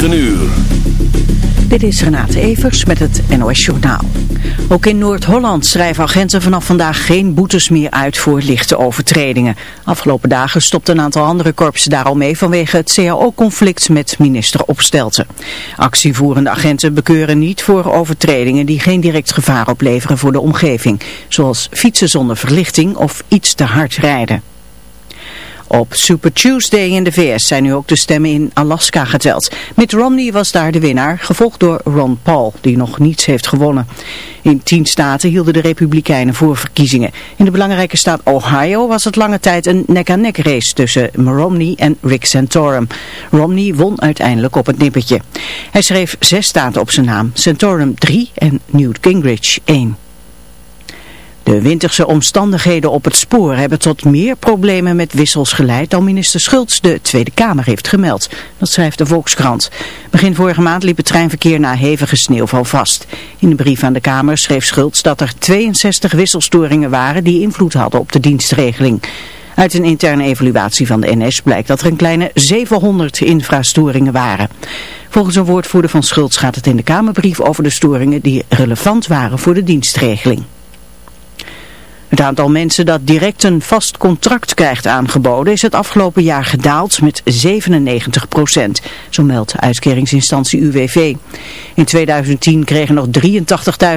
9 uur. Dit is Renate Evers met het NOS Journaal. Ook in Noord-Holland schrijven agenten vanaf vandaag geen boetes meer uit voor lichte overtredingen. Afgelopen dagen stopte een aantal andere korpsen daar al mee vanwege het CAO-conflict met minister Opstelten. Actievoerende agenten bekeuren niet voor overtredingen die geen direct gevaar opleveren voor de omgeving. Zoals fietsen zonder verlichting of iets te hard rijden. Op Super Tuesday in de VS zijn nu ook de stemmen in Alaska geteld. Mitt Romney was daar de winnaar, gevolgd door Ron Paul, die nog niets heeft gewonnen. In tien staten hielden de Republikeinen voorverkiezingen. In de belangrijke staat Ohio was het lange tijd een nek-aan-nek race tussen Romney en Rick Santorum. Romney won uiteindelijk op het nippertje. Hij schreef zes staten op zijn naam, Santorum drie en Newt Gingrich één. De winterse omstandigheden op het spoor hebben tot meer problemen met wissels geleid dan minister Schultz de Tweede Kamer heeft gemeld. Dat schrijft de Volkskrant. Begin vorige maand liep het treinverkeer na hevige sneeuwval vast. In een brief aan de Kamer schreef Schultz dat er 62 wisselstoringen waren die invloed hadden op de dienstregeling. Uit een interne evaluatie van de NS blijkt dat er een kleine 700 infrastoringen waren. Volgens een woordvoerder van Schultz gaat het in de Kamerbrief over de storingen die relevant waren voor de dienstregeling. Het aantal mensen dat direct een vast contract krijgt aangeboden is het afgelopen jaar gedaald met 97 procent, zo meldt uitkeringsinstantie UWV. In 2010 kregen nog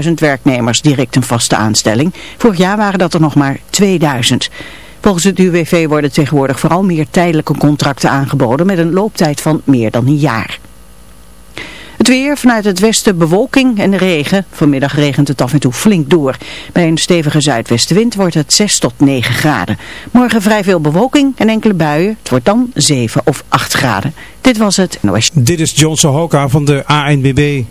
83.000 werknemers direct een vaste aanstelling. Vorig jaar waren dat er nog maar 2000. Volgens het UWV worden tegenwoordig vooral meer tijdelijke contracten aangeboden met een looptijd van meer dan een jaar. Het weer vanuit het westen bewolking en regen. Vanmiddag regent het af en toe flink door. Bij een stevige zuidwestenwind wordt het 6 tot 9 graden. Morgen vrij veel bewolking en enkele buien. Het wordt dan 7 of 8 graden. Dit was het. Dit is Johnson Hoka van de ANBB.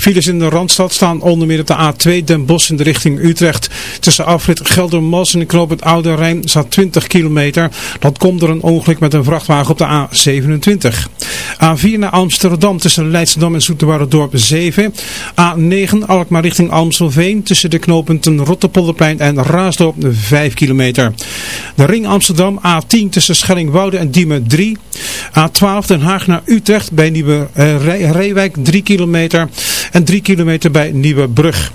Files in de Randstad staan onder meer op de A2 Den Bosch in de richting Utrecht. Tussen afrit Geldermals en knoop het Oude Rijn staat 20 kilometer. Dat komt door een ongeluk met een vrachtwagen op de A27. A4 naar Amsterdam tussen Leidschendam en Dorp 7. A9 Alkmaar richting Amstelveen tussen de knooppunten Rotterpolderplein en Raasdorp 5 kilometer. De ring Amsterdam A10 tussen Schellingwoude en Diemen 3. A12 Den Haag naar Utrecht bij Nieuwe uh, Reewijk 3 kilometer. En 3 kilometer bij Nieuwebrug.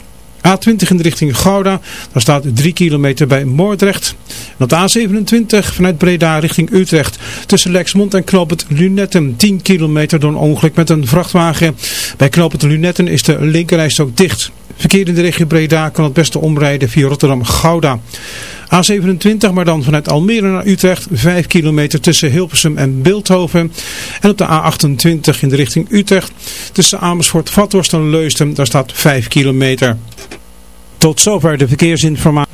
A20 in de richting Gouda, daar staat 3 kilometer bij Moordrecht. En op de A27 vanuit Breda richting Utrecht tussen Lexmond en Knoopend Lunetten 10 kilometer door een ongeluk met een vrachtwagen. Bij Knoopend Lunetten is de linkerrijst ook dicht. Verkeer in de regio Breda kan het beste omrijden via Rotterdam-Gouda. A27, maar dan vanuit Almere naar Utrecht, 5 kilometer tussen Hilversum en Beeldhoven. En op de A28 in de richting Utrecht, tussen Amersfoort, Vathorst en Leusden, daar staat 5 kilometer. Tot zover de verkeersinformatie.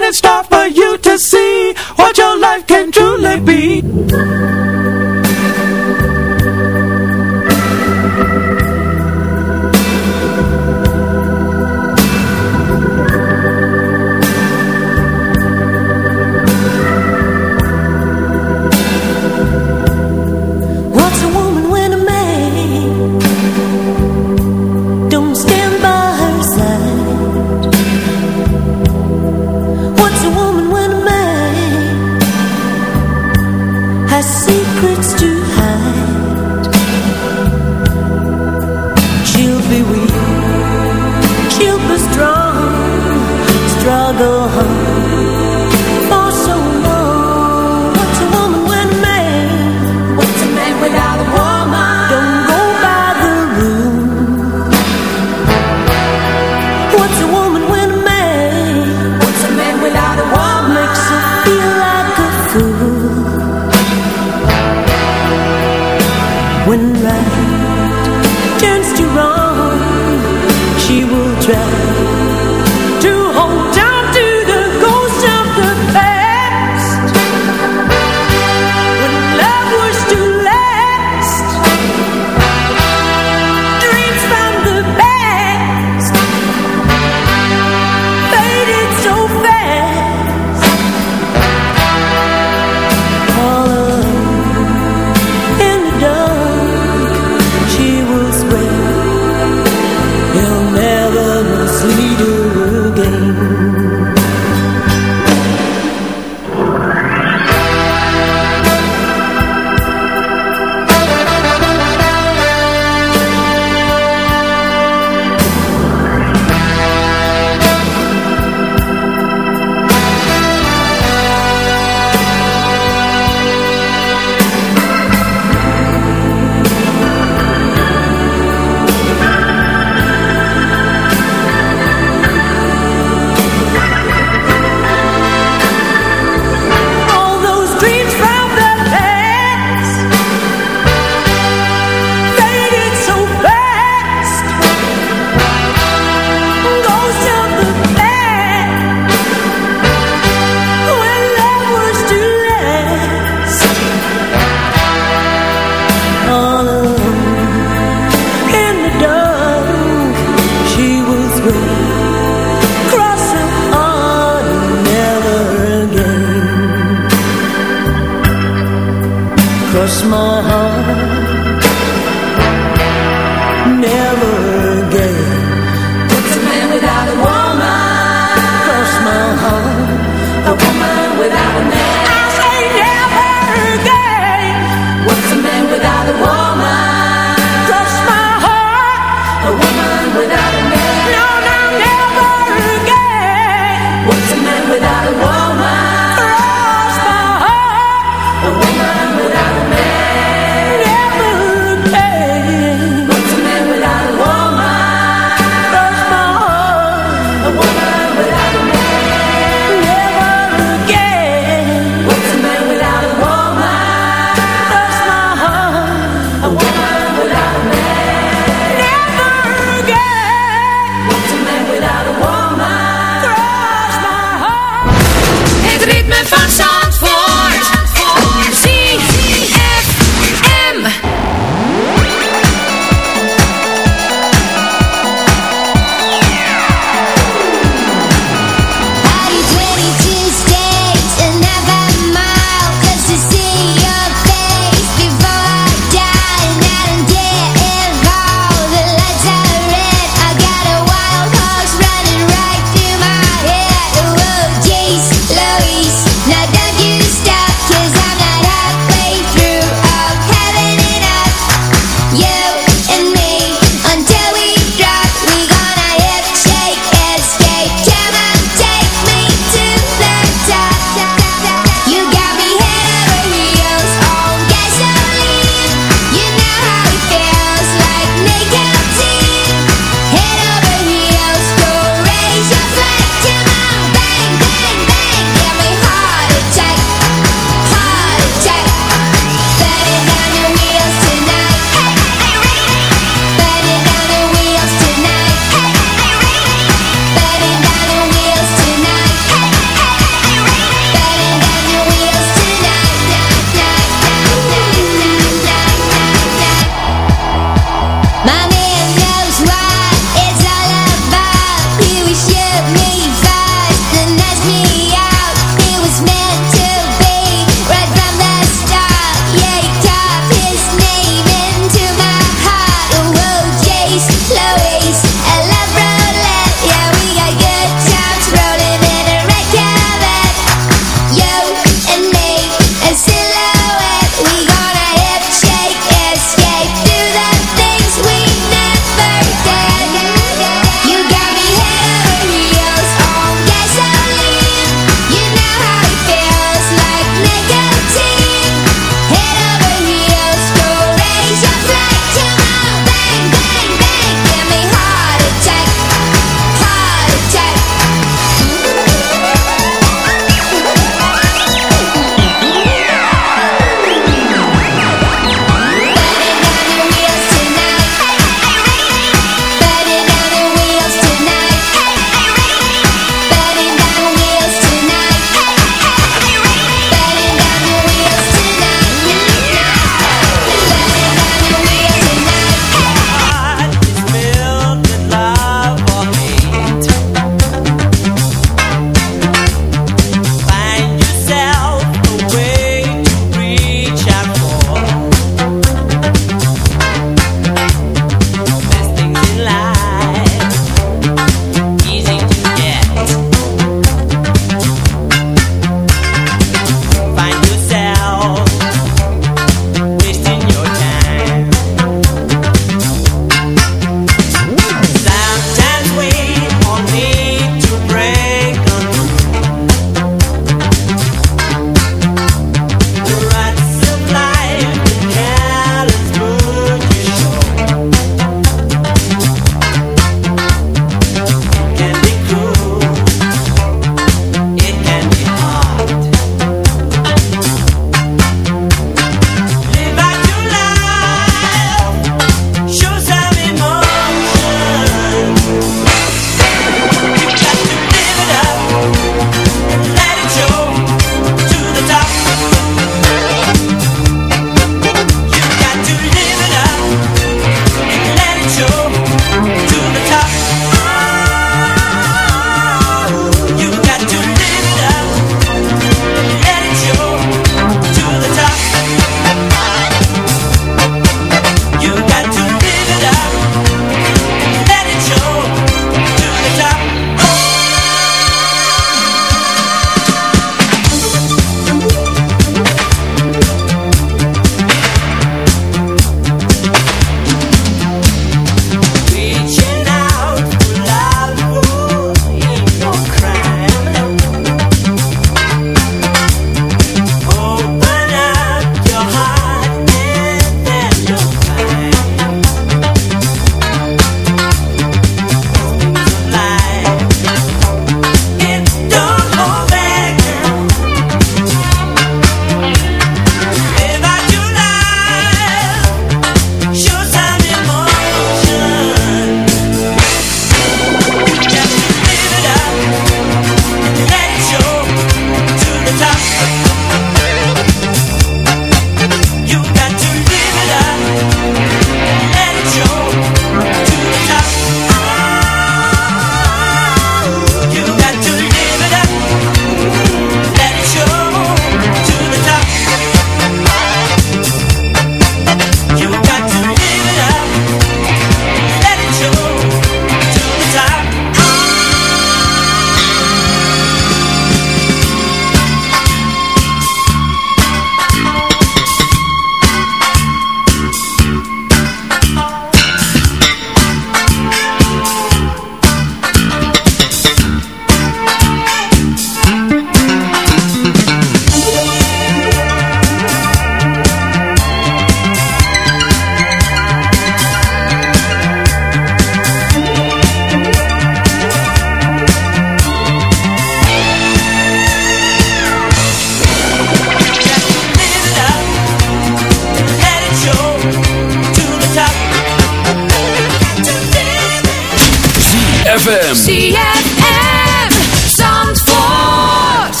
ZFM. ZFM. Zandvoort.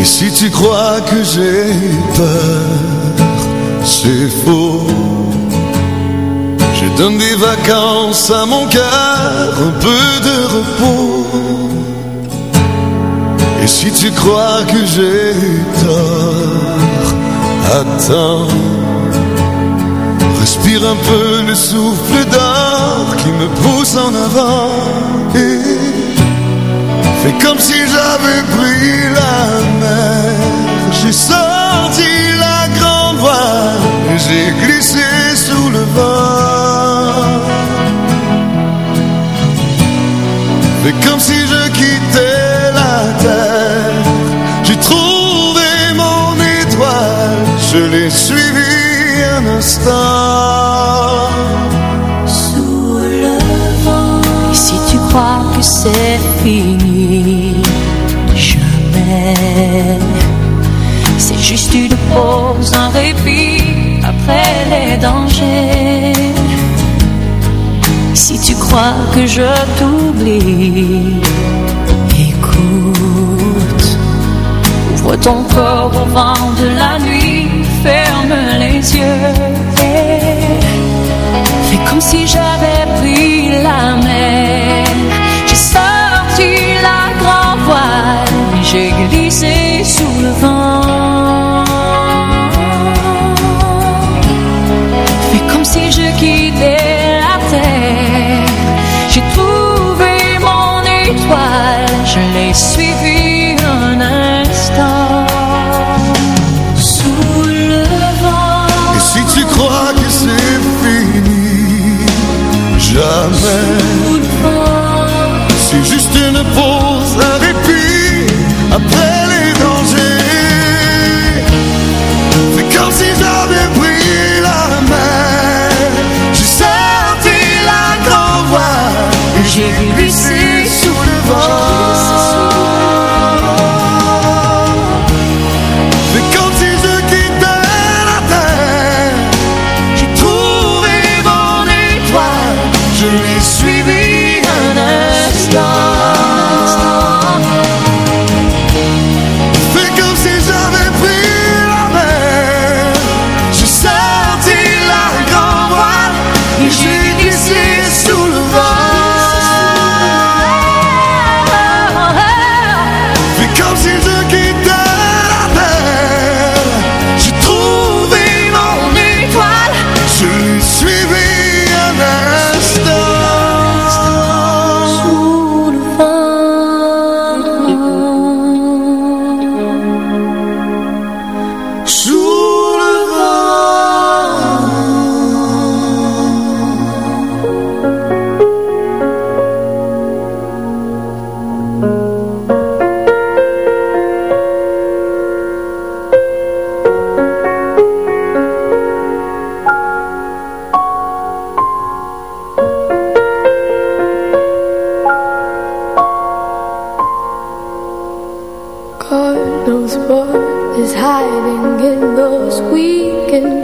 Et si tu crois que j'ai peur, c'est faux. Je donne des vacances à mon cœur, un peu de repos. Et si tu crois que j'ai tort, attends. Respire un peu le souffle d'or qui me pousse en avant. Et fais comme si j'avais pris la mer. J'ai sorti la grande voile et j'ai glissé sous le vent. Fais comme si je suivi un instant. Sous le vent. Et si tu crois que c'est fini, jamais. C'est juste une pause, un répit après les dangers. Si tu crois que je t'oublie, écoute. Ouvre ton corps au vent de la si j'avais pris la mer. J'ai sorti la grand voile, j'ai glissé sous le vent.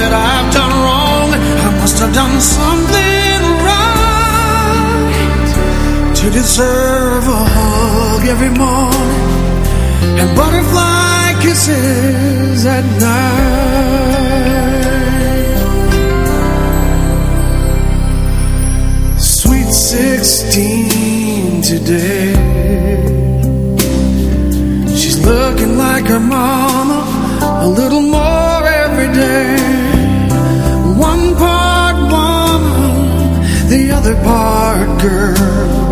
that I've done wrong. I must have done something right To deserve a hug every morning And butterfly kisses at night. Sweet sixteen today. She's looking like her mama a little more every day. apart, girl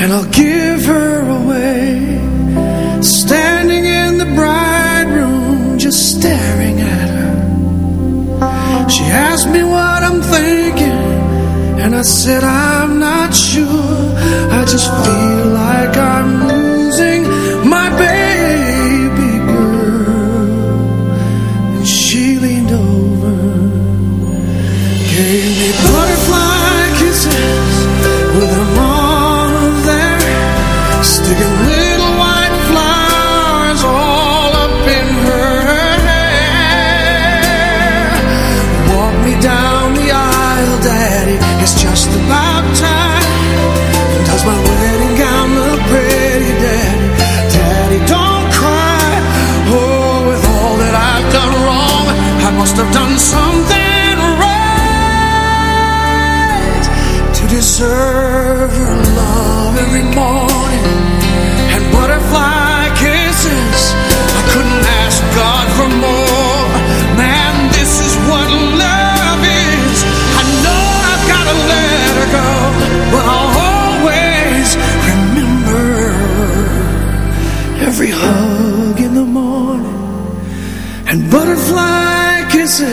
And I'll give every hug in the morning and butterfly kisses.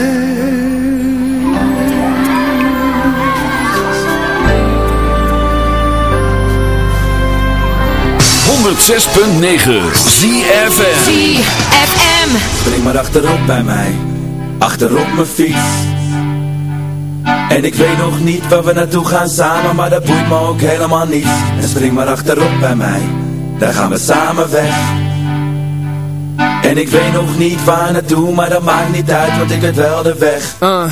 106.9 ZFM ZFM. Spring maar achterop bij mij, achterop mijn fiets. En ik weet nog niet waar we naartoe gaan samen, maar dat boeit me ook helemaal niet. En spring maar achterop bij mij, daar gaan we samen weg. En ik weet nog niet waar naartoe, maar dat maakt niet uit, want ik weet wel de weg. Uh,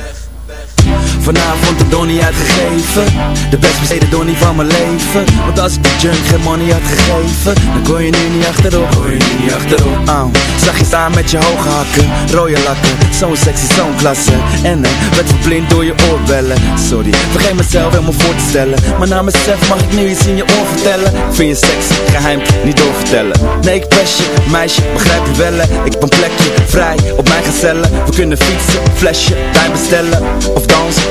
Vanavond de donnie uitgegeven. De best besteden donnie van mijn leven. Want als ik de junk geen money had gegeven Dan kon je nu niet achterop. Kon je niet achterop. Zag je staan met je hoge hakken Rode lakken. Zo'n sexy, zo'n klasse. En uh, werd verblind door je oorbellen. Sorry, vergeet mezelf helemaal voor te stellen. Maar na mezelf mag ik nu iets in je oor vertellen. Vind je seks, geheim, niet doorvertellen. Nee, ik pest je, meisje, begrijp je wel Ik heb een plekje, vrij, op mijn gezellen. We kunnen fietsen, flesje, wijn bestellen. Of dansen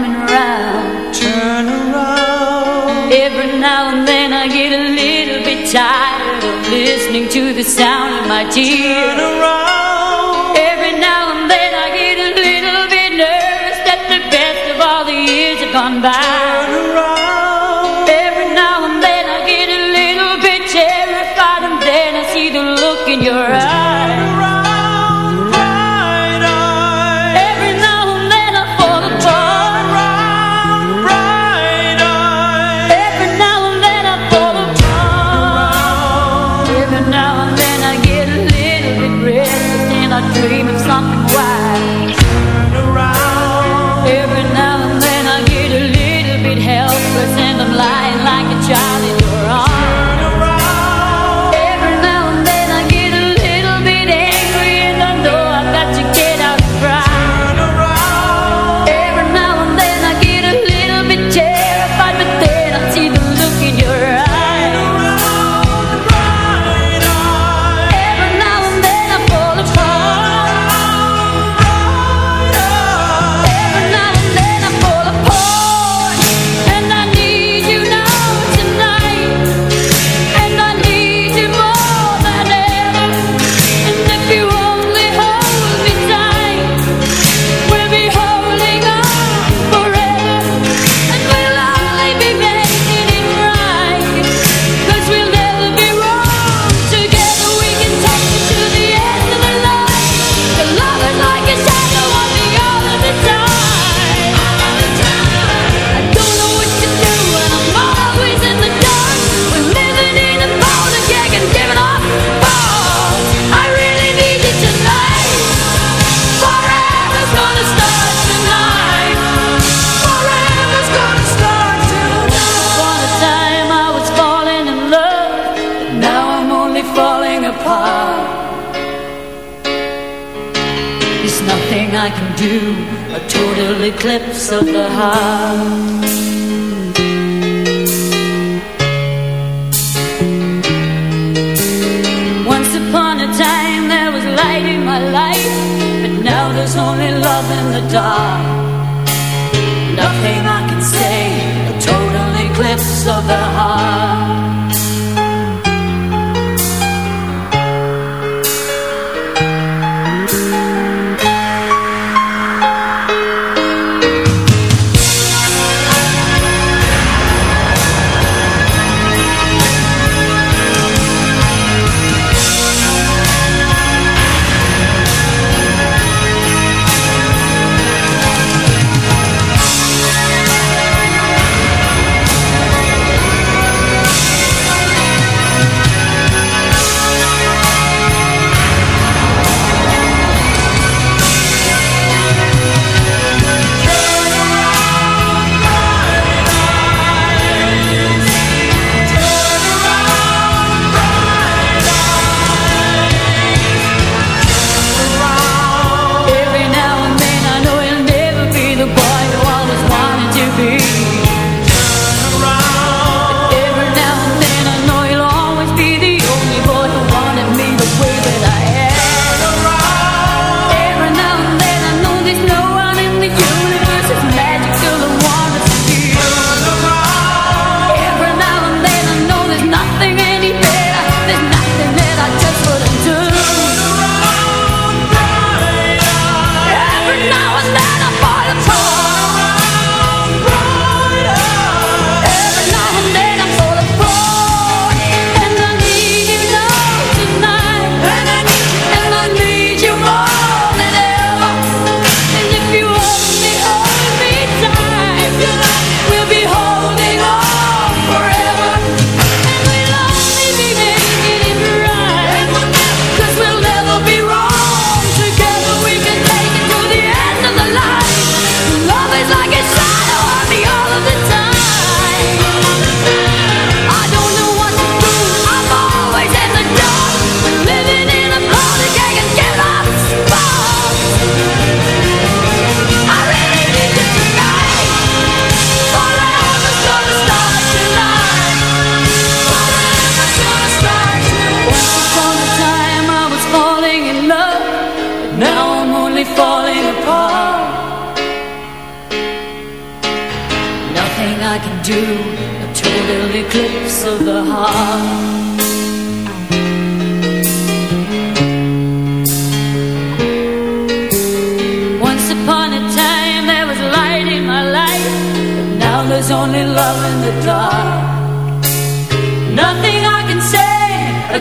coming around. Turn around. Every now and then I get a little bit tired of listening to the sound of my tears. Turn around.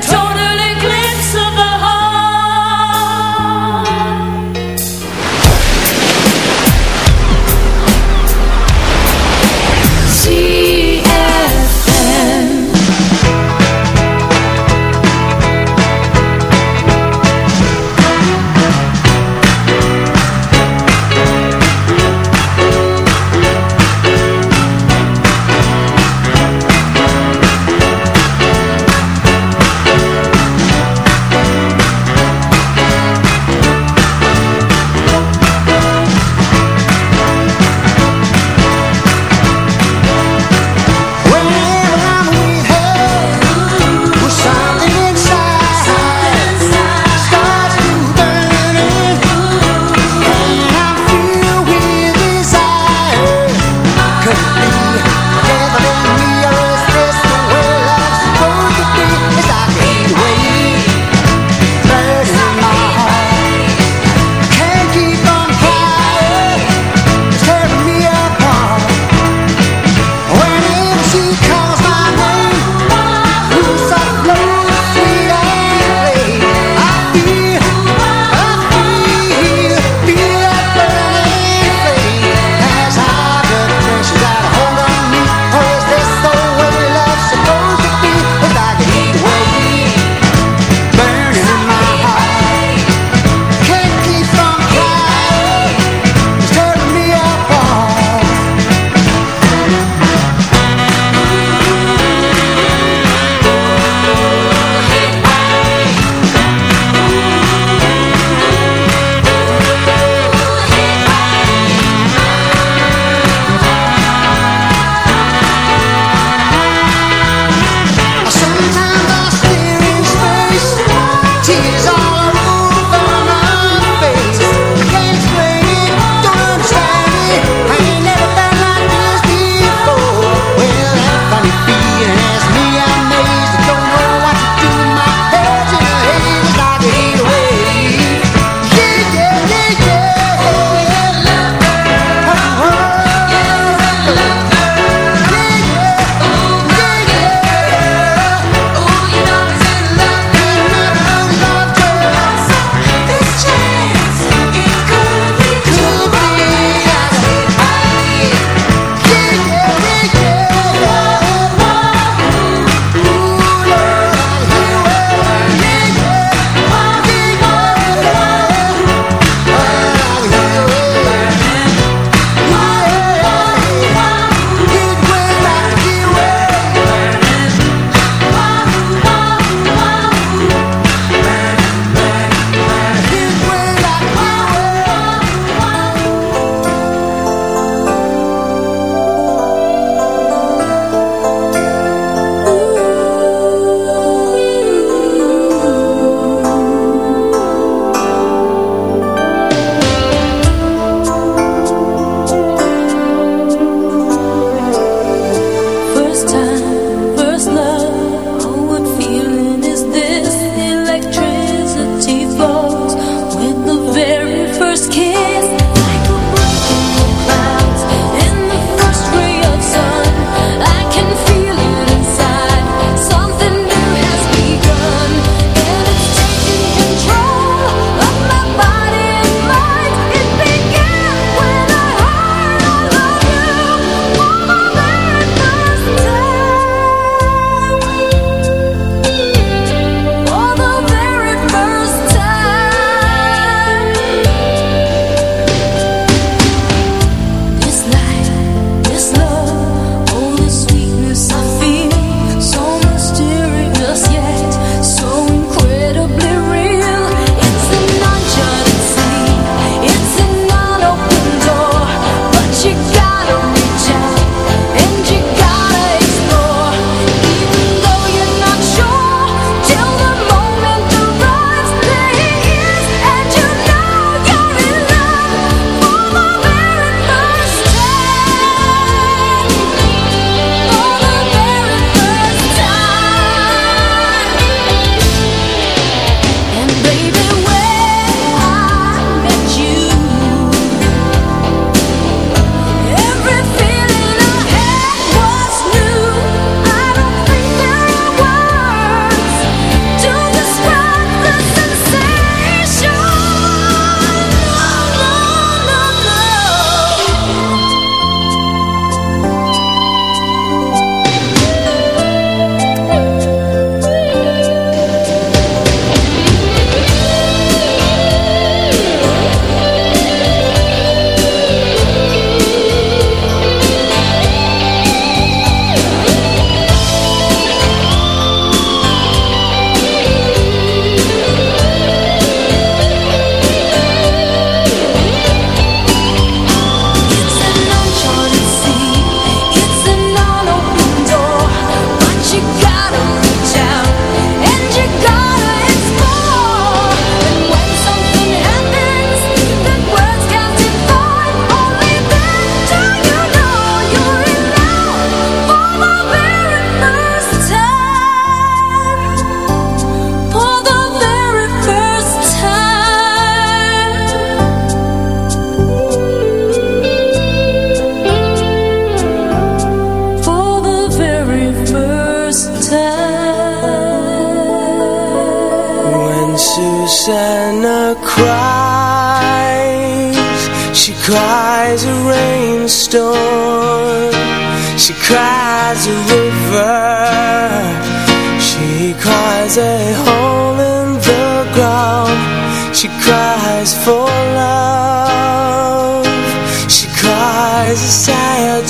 Tony.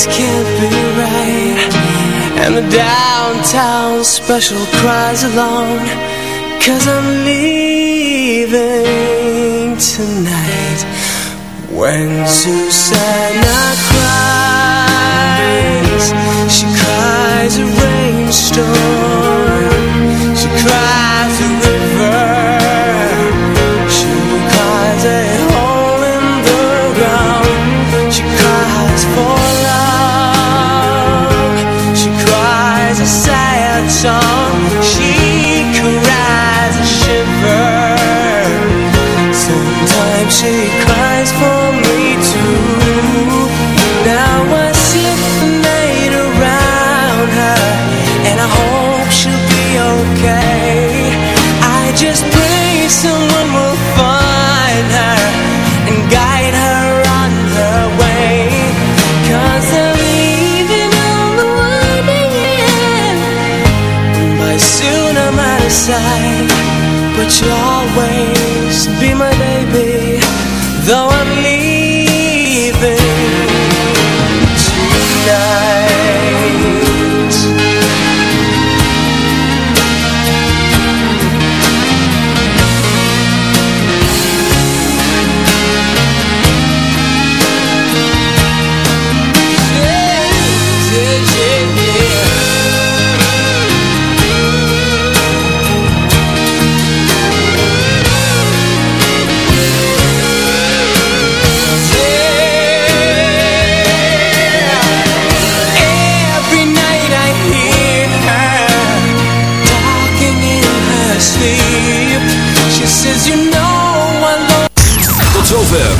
This can't be right. And the downtown special cries along. Cause I'm leaving tonight. When Susanna